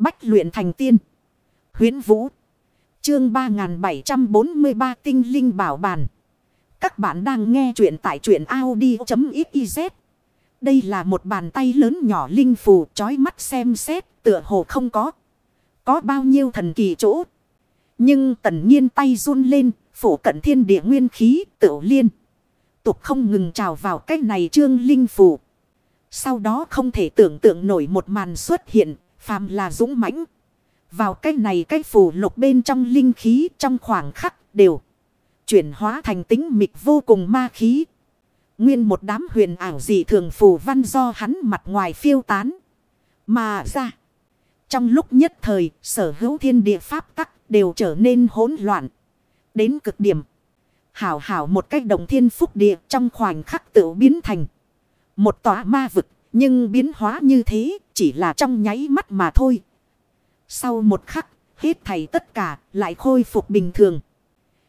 Bách luyện thành tiên. huyễn Vũ. Chương 3743 tinh linh bảo bàn. Các bạn đang nghe truyện tại truyện Audi.xyz. Đây là một bàn tay lớn nhỏ linh phù chói mắt xem xét tựa hồ không có. Có bao nhiêu thần kỳ chỗ. Nhưng tần nhiên tay run lên, phủ cận thiên địa nguyên khí tự liên. Tục không ngừng trào vào cái này trương linh phù. Sau đó không thể tưởng tượng nổi một màn xuất hiện, phàm là dũng mãnh. Vào cái này cái phù lục bên trong linh khí trong khoảng khắc đều. Chuyển hóa thành tính mịch vô cùng ma khí. Nguyên một đám huyền ảo dị thường phù văn do hắn mặt ngoài phiêu tán. Mà ra. Trong lúc nhất thời, sở hữu thiên địa pháp tắc đều trở nên hỗn loạn. Đến cực điểm. Hảo hảo một cách đồng thiên phúc địa trong khoảnh khắc tự biến thành. Một tòa ma vực. Nhưng biến hóa như thế chỉ là trong nháy mắt mà thôi. Sau một khắc, hết thảy tất cả lại khôi phục bình thường.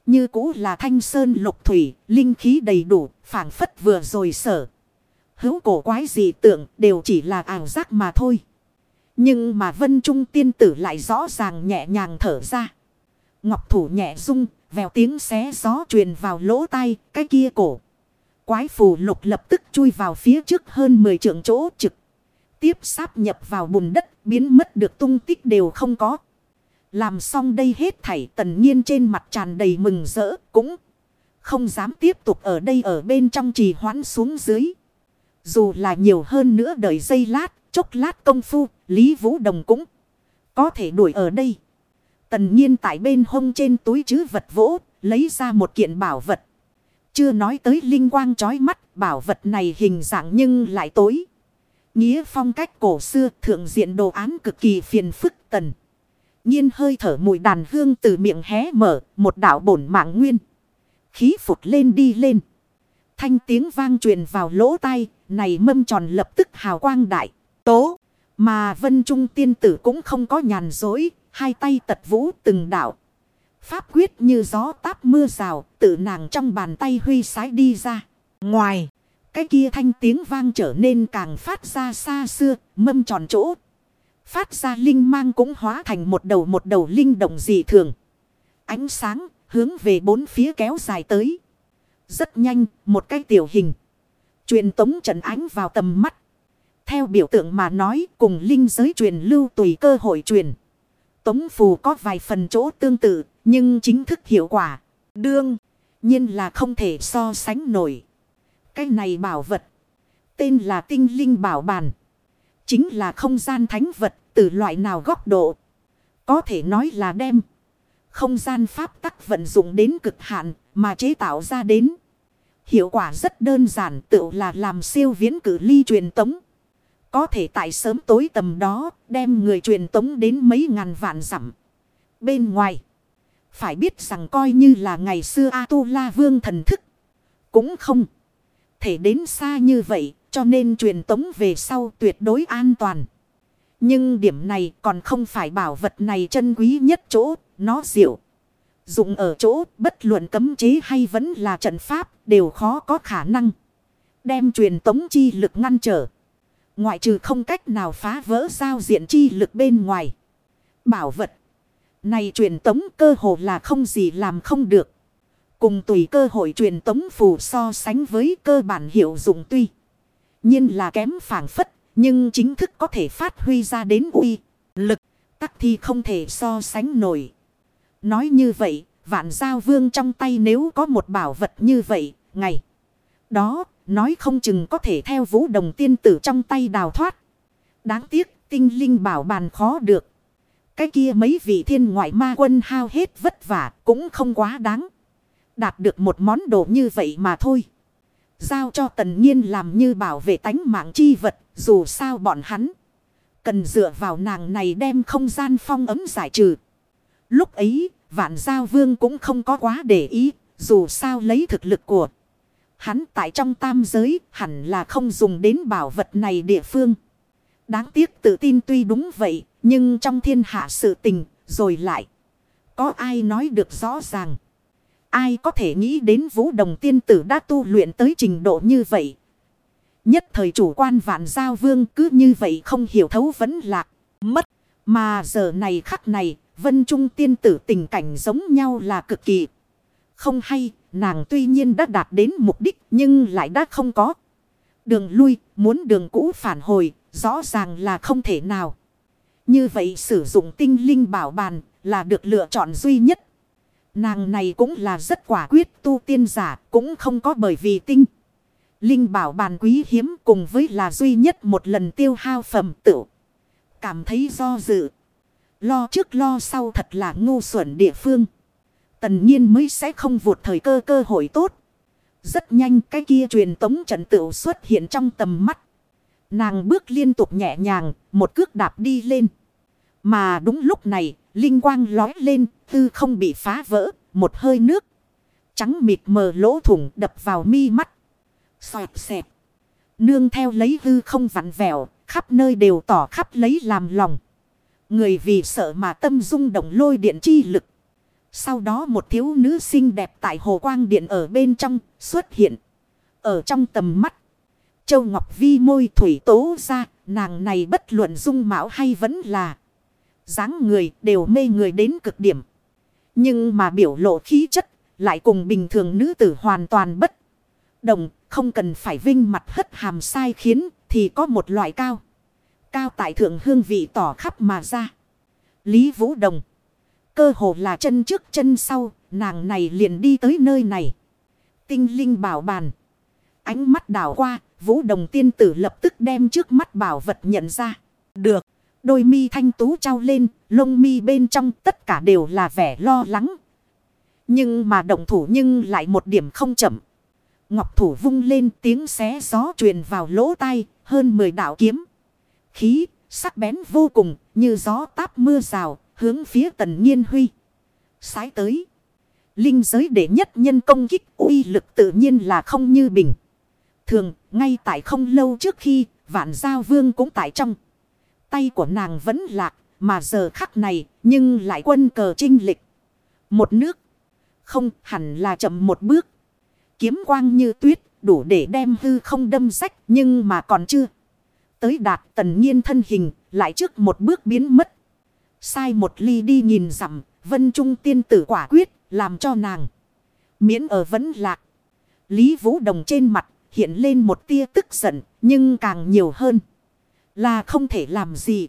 Như cũ là thanh sơn lục thủy, linh khí đầy đủ, phản phất vừa rồi sở. Hữu cổ quái dị tượng đều chỉ là ảo giác mà thôi. Nhưng mà vân trung tiên tử lại rõ ràng nhẹ nhàng thở ra. Ngọc thủ nhẹ rung, vèo tiếng xé gió truyền vào lỗ tai, cái kia cổ. Quái phù lục lập tức chui vào phía trước hơn 10 trượng chỗ trực. Tiếp sáp nhập vào bùn đất, biến mất được tung tích đều không có. Làm xong đây hết thảy tần nhiên trên mặt tràn đầy mừng rỡ, cũng không dám tiếp tục ở đây ở bên trong trì hoãn xuống dưới. Dù là nhiều hơn nữa đợi giây lát, chốc lát công phu, Lý Vũ Đồng cũng có thể đuổi ở đây. Tần nhiên tại bên hông trên túi chứ vật vỗ, lấy ra một kiện bảo vật. Chưa nói tới linh quang chói mắt, bảo vật này hình dạng nhưng lại tối. Nghĩa phong cách cổ xưa, thượng diện đồ án cực kỳ phiền phức tần. Nhiên hơi thở mùi đàn hương từ miệng hé mở, một đạo bổn mạng nguyên. Khí phụt lên đi lên. Thanh tiếng vang truyền vào lỗ tai, này mâm tròn lập tức hào quang đại, tố. Mà vân trung tiên tử cũng không có nhàn dối, hai tay tật vũ từng đạo. Pháp quyết như gió táp mưa rào, tự nàng trong bàn tay huy sái đi ra. Ngoài, cái kia thanh tiếng vang trở nên càng phát ra xa xưa, mâm tròn chỗ. Phát ra linh mang cũng hóa thành một đầu một đầu linh động dị thường. Ánh sáng hướng về bốn phía kéo dài tới. Rất nhanh, một cái tiểu hình. Truyền tống trận ánh vào tầm mắt. Theo biểu tượng mà nói cùng linh giới truyền lưu tùy cơ hội truyền. Tống phù có vài phần chỗ tương tự, nhưng chính thức hiệu quả. Đương, nhiên là không thể so sánh nổi. Cái này bảo vật. Tên là tinh linh bảo bàn. Chính là không gian thánh vật từ loại nào góc độ. Có thể nói là đem. Không gian pháp tắc vận dụng đến cực hạn mà chế tạo ra đến. Hiệu quả rất đơn giản tự là làm siêu viễn cử ly truyền tống. Có thể tại sớm tối tầm đó đem người truyền tống đến mấy ngàn vạn dặm. Bên ngoài. Phải biết rằng coi như là ngày xưa A-tu-la vương thần thức. Cũng không. Thể đến xa như vậy. Cho nên truyền tống về sau tuyệt đối an toàn. Nhưng điểm này còn không phải bảo vật này chân quý nhất chỗ. Nó diệu. Dụng ở chỗ, bất luận cấm chế hay vẫn là trận pháp, đều khó có khả năng. Đem truyền tống chi lực ngăn trở. Ngoại trừ không cách nào phá vỡ giao diện chi lực bên ngoài. Bảo vật. Này truyền tống cơ hồ là không gì làm không được. Cùng tùy cơ hội truyền tống phù so sánh với cơ bản hiệu dụng tuy. nhiên là kém phản phất. Nhưng chính thức có thể phát huy ra đến uy. Lực. Tắc thì không thể so sánh nổi. Nói như vậy. Vạn giao vương trong tay nếu có một bảo vật như vậy. Ngày. Đó. Nói không chừng có thể theo vũ đồng tiên tử trong tay đào thoát. Đáng tiếc. Tinh linh bảo bàn khó được. Cái kia mấy vị thiên ngoại ma quân hao hết vất vả cũng không quá đáng. Đạt được một món đồ như vậy mà thôi. Giao cho tần nhiên làm như bảo vệ tánh mạng chi vật dù sao bọn hắn. Cần dựa vào nàng này đem không gian phong ấm giải trừ. Lúc ấy vạn giao vương cũng không có quá để ý. Dù sao lấy thực lực của hắn tại trong tam giới hẳn là không dùng đến bảo vật này địa phương. Đáng tiếc tự tin tuy đúng vậy nhưng trong thiên hạ sự tình, rồi lại. Có ai nói được rõ ràng. Ai có thể nghĩ đến vũ đồng tiên tử đã tu luyện tới trình độ như vậy. Nhất thời chủ quan vạn giao vương cứ như vậy không hiểu thấu vẫn lạc. Mất. Mà giờ này khắc này, vân trung tiên tử tình cảnh giống nhau là cực kỳ. Không hay, nàng tuy nhiên đã đạt đến mục đích nhưng lại đã không có. Đường lui, muốn đường cũ phản hồi, rõ ràng là không thể nào. Như vậy sử dụng tinh linh bảo bàn là được lựa chọn duy nhất. Nàng này cũng là rất quả quyết tu tiên giả, cũng không có bởi vì tinh. Linh bảo bàn quý hiếm cùng với là duy nhất một lần tiêu hao phẩm tự. Cảm thấy do dự. Lo trước lo sau thật là ngu xuẩn địa phương. Tần nhiên mới sẽ không vụt thời cơ cơ hội tốt. Rất nhanh cái kia truyền tống trận tự xuất hiện trong tầm mắt. Nàng bước liên tục nhẹ nhàng, một cước đạp đi lên. Mà đúng lúc này, linh quang lói lên, tư không bị phá vỡ, một hơi nước. Trắng mịt mờ lỗ thủng đập vào mi mắt. Xoẹt xẹp Nương theo lấy hư không vặn vẹo, khắp nơi đều tỏ khắp lấy làm lòng. Người vì sợ mà tâm rung động lôi điện chi lực. Sau đó một thiếu nữ xinh đẹp tại hồ quang điện ở bên trong xuất hiện. Ở trong tầm mắt. Châu Ngọc Vi môi thủy tố ra. Nàng này bất luận dung mạo hay vẫn là dáng người đều mê người đến cực điểm. Nhưng mà biểu lộ khí chất. Lại cùng bình thường nữ tử hoàn toàn bất đồng. Không cần phải vinh mặt hất hàm sai khiến. Thì có một loại cao. Cao tại thượng hương vị tỏ khắp mà ra. Lý Vũ Đồng. Cơ hồ là chân trước chân sau, nàng này liền đi tới nơi này. Tinh linh bảo bàn. Ánh mắt đảo qua, vũ đồng tiên tử lập tức đem trước mắt bảo vật nhận ra. Được, đôi mi thanh tú trao lên, lông mi bên trong tất cả đều là vẻ lo lắng. Nhưng mà động thủ nhưng lại một điểm không chậm. Ngọc thủ vung lên tiếng xé gió truyền vào lỗ tai, hơn 10 đạo kiếm. Khí, sắc bén vô cùng, như gió táp mưa rào, hướng phía tần nhiên huy. Sái tới. Linh giới đệ nhất nhân công kích uy lực tự nhiên là không như bình. Thường, ngay tại không lâu trước khi, vạn giao vương cũng tại trong. Tay của nàng vẫn lạc, mà giờ khắc này, nhưng lại quân cờ trinh lịch. Một nước. Không hẳn là chậm một bước. Kiếm quang như tuyết, đủ để đem hư không đâm sách, nhưng mà còn chưa. Tới đạt tần nhiên thân hình, lại trước một bước biến mất. Sai một ly đi nhìn dặm vân trung tiên tử quả quyết, làm cho nàng. Miễn ở vẫn lạc. Lý Vũ Đồng trên mặt, hiện lên một tia tức giận, nhưng càng nhiều hơn. Là không thể làm gì.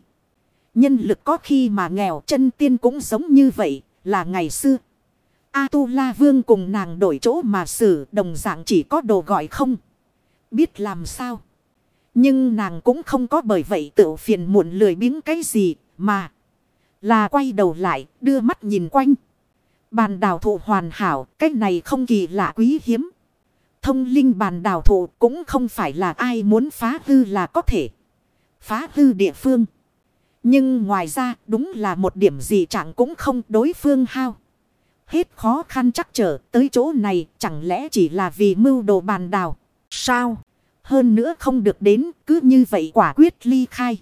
Nhân lực có khi mà nghèo chân tiên cũng giống như vậy, là ngày xưa. A-tu-la vương cùng nàng đổi chỗ mà xử đồng dạng chỉ có đồ gọi không. Biết làm sao. Nhưng nàng cũng không có bởi vậy tự phiền muộn lười biếng cái gì mà. Là quay đầu lại, đưa mắt nhìn quanh. Bàn đào thụ hoàn hảo, cái này không kỳ lạ quý hiếm. Thông linh bàn đào thụ cũng không phải là ai muốn phá hư là có thể. Phá hư địa phương. Nhưng ngoài ra, đúng là một điểm gì chẳng cũng không đối phương hao. Hết khó khăn chắc trở tới chỗ này, chẳng lẽ chỉ là vì mưu đồ bàn đào. Sao? Hơn nữa không được đến, cứ như vậy quả quyết ly khai.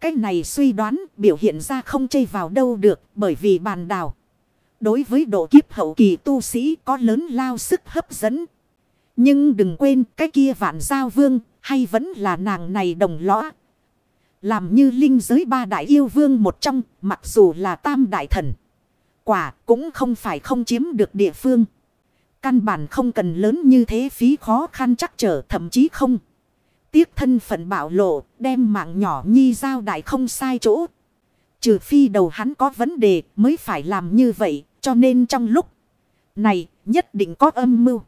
Cái này suy đoán, biểu hiện ra không chây vào đâu được, bởi vì bàn đào. Đối với độ kiếp hậu kỳ tu sĩ có lớn lao sức hấp dẫn. Nhưng đừng quên cái kia vạn giao vương, hay vẫn là nàng này đồng lõa. Làm như linh giới ba đại yêu vương một trong mặc dù là tam đại thần. Quả cũng không phải không chiếm được địa phương. Căn bản không cần lớn như thế phí khó khăn chắc trở thậm chí không. Tiếc thân phận bạo lộ, đem mạng nhỏ nhi giao đại không sai chỗ. Trừ phi đầu hắn có vấn đề mới phải làm như vậy, cho nên trong lúc này nhất định có âm mưu.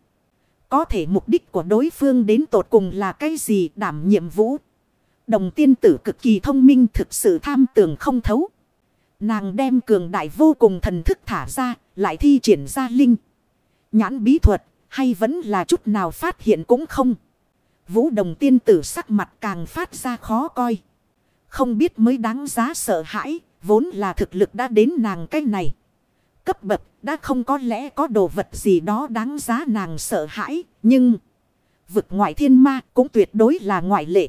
Có thể mục đích của đối phương đến tột cùng là cái gì đảm nhiệm vũ. Đồng tiên tử cực kỳ thông minh thực sự tham tưởng không thấu. Nàng đem cường đại vô cùng thần thức thả ra, lại thi triển ra linh. Nhãn bí thuật, hay vẫn là chút nào phát hiện cũng không. Vũ đồng tiên tử sắc mặt càng phát ra khó coi. Không biết mới đáng giá sợ hãi, vốn là thực lực đã đến nàng cái này. Cấp bậc đã không có lẽ có đồ vật gì đó đáng giá nàng sợ hãi, nhưng vực ngoại thiên ma cũng tuyệt đối là ngoại lệ.